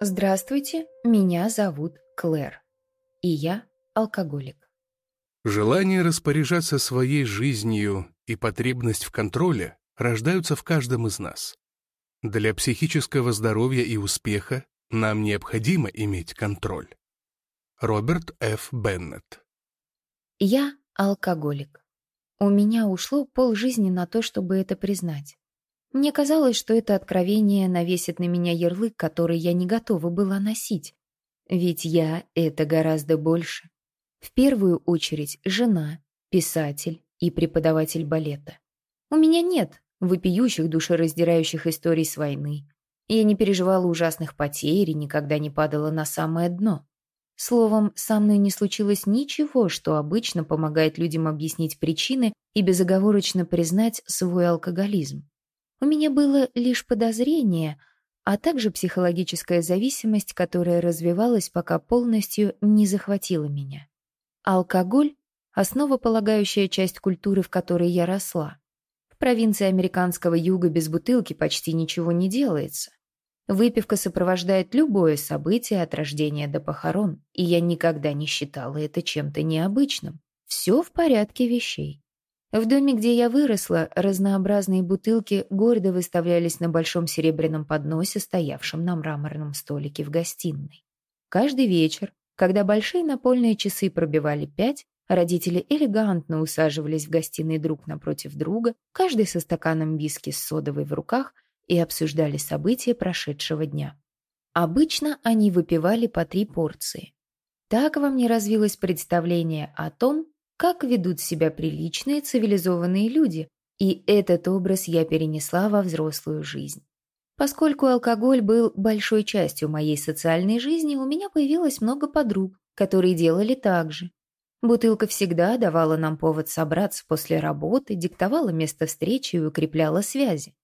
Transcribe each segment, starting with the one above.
Здравствуйте, меня зовут Клэр. И я алкоголик. Желание распоряжаться своей жизнью и потребность в контроле рождаются в каждом из нас. Для психического здоровья и успеха нам необходимо иметь контроль. Роберт Ф. Беннет Я алкоголик. У меня ушло полжизни на то, чтобы это признать. Мне казалось, что это откровение навесит на меня ярлык, который я не готова была носить. Ведь я — это гораздо больше. В первую очередь жена, писатель и преподаватель балета. У меня нет вопиющих, душераздирающих историй с войны. Я не переживала ужасных потерь и никогда не падала на самое дно. Словом, со мной не случилось ничего, что обычно помогает людям объяснить причины и безоговорочно признать свой алкоголизм. У меня было лишь подозрение, а также психологическая зависимость, которая развивалась, пока полностью не захватила меня. Алкоголь — основополагающая часть культуры, в которой я росла. В провинции американского юга без бутылки почти ничего не делается. Выпивка сопровождает любое событие от рождения до похорон, и я никогда не считала это чем-то необычным. Все в порядке вещей. В доме, где я выросла, разнообразные бутылки гордо выставлялись на большом серебряном подносе, стоявшем на мраморном столике в гостиной. Каждый вечер, когда большие напольные часы пробивали пять, родители элегантно усаживались в гостиной друг напротив друга, каждый со стаканом виски с содовой в руках, и обсуждали события прошедшего дня. Обычно они выпивали по три порции. Так во мне развилось представление о том, как ведут себя приличные цивилизованные люди, и этот образ я перенесла во взрослую жизнь. Поскольку алкоголь был большой частью моей социальной жизни, у меня появилось много подруг, которые делали так же. Бутылка всегда давала нам повод собраться после работы, диктовала место встречи и укрепляла связи.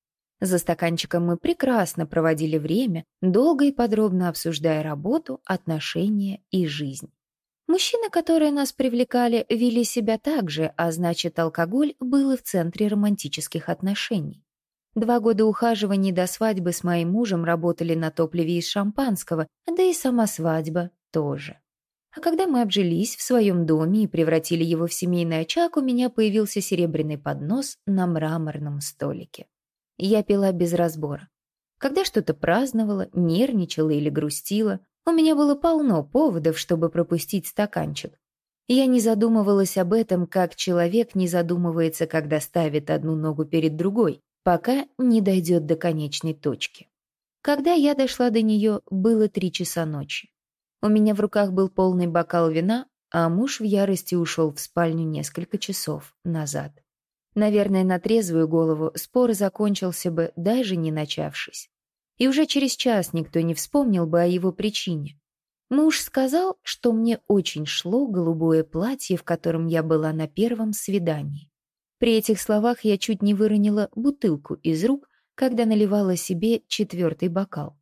За стаканчиком мы прекрасно проводили время, долго и подробно обсуждая работу, отношения и жизнь. Мужчины, которые нас привлекали, вели себя так же, а значит, алкоголь был и в центре романтических отношений. Два года ухаживаний до свадьбы с моим мужем работали на топливе из шампанского, да и сама свадьба тоже. А когда мы обжились в своем доме и превратили его в семейный очаг, у меня появился серебряный поднос на мраморном столике. Я пила без разбора. Когда что-то праздновала, нервничала или грустила, у меня было полно поводов, чтобы пропустить стаканчик. Я не задумывалась об этом, как человек не задумывается, когда ставит одну ногу перед другой, пока не дойдет до конечной точки. Когда я дошла до нее, было три часа ночи. У меня в руках был полный бокал вина, а муж в ярости ушел в спальню несколько часов назад. Наверное, на трезвую голову спор закончился бы, даже не начавшись и уже через час никто не вспомнил бы о его причине. Муж сказал, что мне очень шло голубое платье, в котором я была на первом свидании. При этих словах я чуть не выронила бутылку из рук, когда наливала себе четвертый бокал.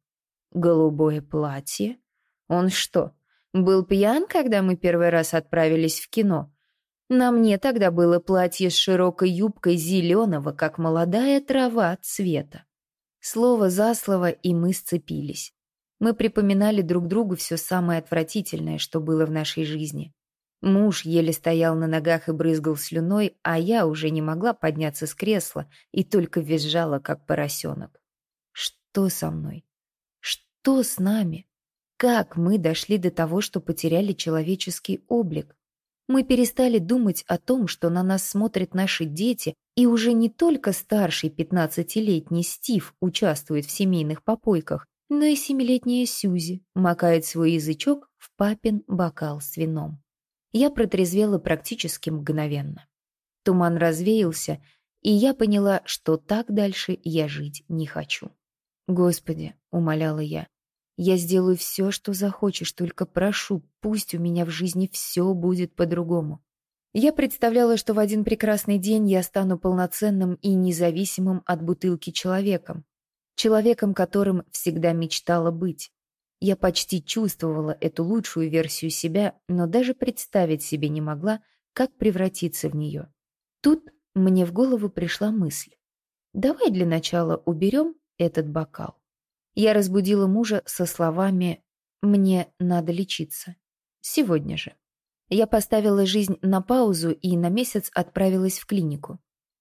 Голубое платье? Он что, был пьян, когда мы первый раз отправились в кино? На мне тогда было платье с широкой юбкой зеленого, как молодая трава цвета. Слово за слово, и мы сцепились. Мы припоминали друг другу все самое отвратительное, что было в нашей жизни. Муж еле стоял на ногах и брызгал слюной, а я уже не могла подняться с кресла и только визжала, как поросенок. Что со мной? Что с нами? Как мы дошли до того, что потеряли человеческий облик? Мы перестали думать о том, что на нас смотрят наши дети, и уже не только старший пятнадцатилетний Стив участвует в семейных попойках, но и семилетняя Сьюзи макает свой язычок в папин бокал с вином. Я протрезвела практически мгновенно. Туман развеялся, и я поняла, что так дальше я жить не хочу. «Господи», — умоляла я, я сделаю все, что захочешь, только прошу, пусть у меня в жизни все будет по-другому. Я представляла, что в один прекрасный день я стану полноценным и независимым от бутылки человеком. Человеком, которым всегда мечтала быть. Я почти чувствовала эту лучшую версию себя, но даже представить себе не могла, как превратиться в нее. Тут мне в голову пришла мысль. Давай для начала уберем этот бокал. Я разбудила мужа со словами «Мне надо лечиться. Сегодня же». Я поставила жизнь на паузу и на месяц отправилась в клинику.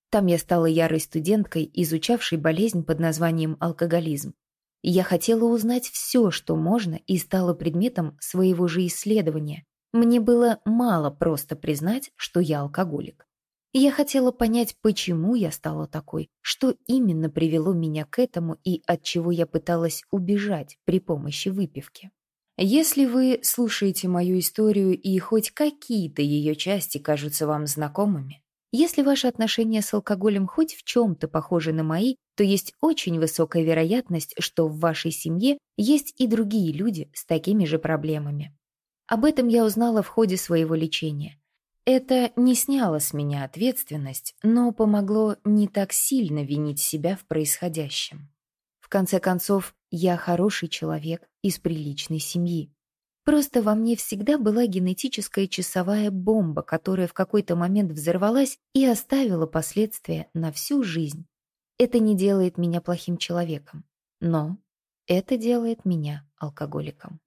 Там я стала ярой студенткой, изучавшей болезнь под названием алкоголизм. Я хотела узнать все, что можно, и стала предметом своего же исследования. Мне было мало просто признать, что я алкоголик. Я хотела понять, почему я стала такой, что именно привело меня к этому и от чего я пыталась убежать при помощи выпивки. Если вы слушаете мою историю и хоть какие-то ее части кажутся вам знакомыми, если ваши отношения с алкоголем хоть в чем-то похожи на мои, то есть очень высокая вероятность, что в вашей семье есть и другие люди с такими же проблемами. Об этом я узнала в ходе своего лечения. Это не сняло с меня ответственность, но помогло не так сильно винить себя в происходящем. В конце концов, я хороший человек из приличной семьи. Просто во мне всегда была генетическая часовая бомба, которая в какой-то момент взорвалась и оставила последствия на всю жизнь. Это не делает меня плохим человеком, но это делает меня алкоголиком.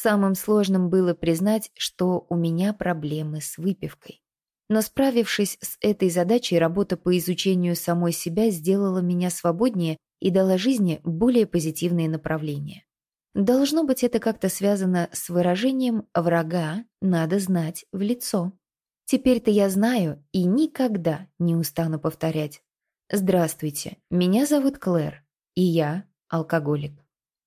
Самым сложным было признать, что у меня проблемы с выпивкой. Но справившись с этой задачей, работа по изучению самой себя сделала меня свободнее и дала жизни более позитивные направления. Должно быть, это как-то связано с выражением «врага надо знать в лицо». Теперь-то я знаю и никогда не устану повторять. Здравствуйте, меня зовут Клэр, и я алкоголик.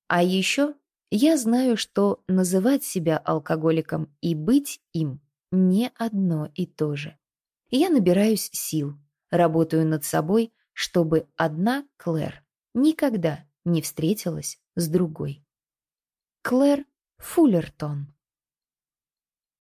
А еще я знаю, что называть себя алкоголиком и быть им не одно и то же. Я набираюсь сил, работаю над собой, чтобы одна Клэр никогда не встретилась с другой. Клэр Фуллертон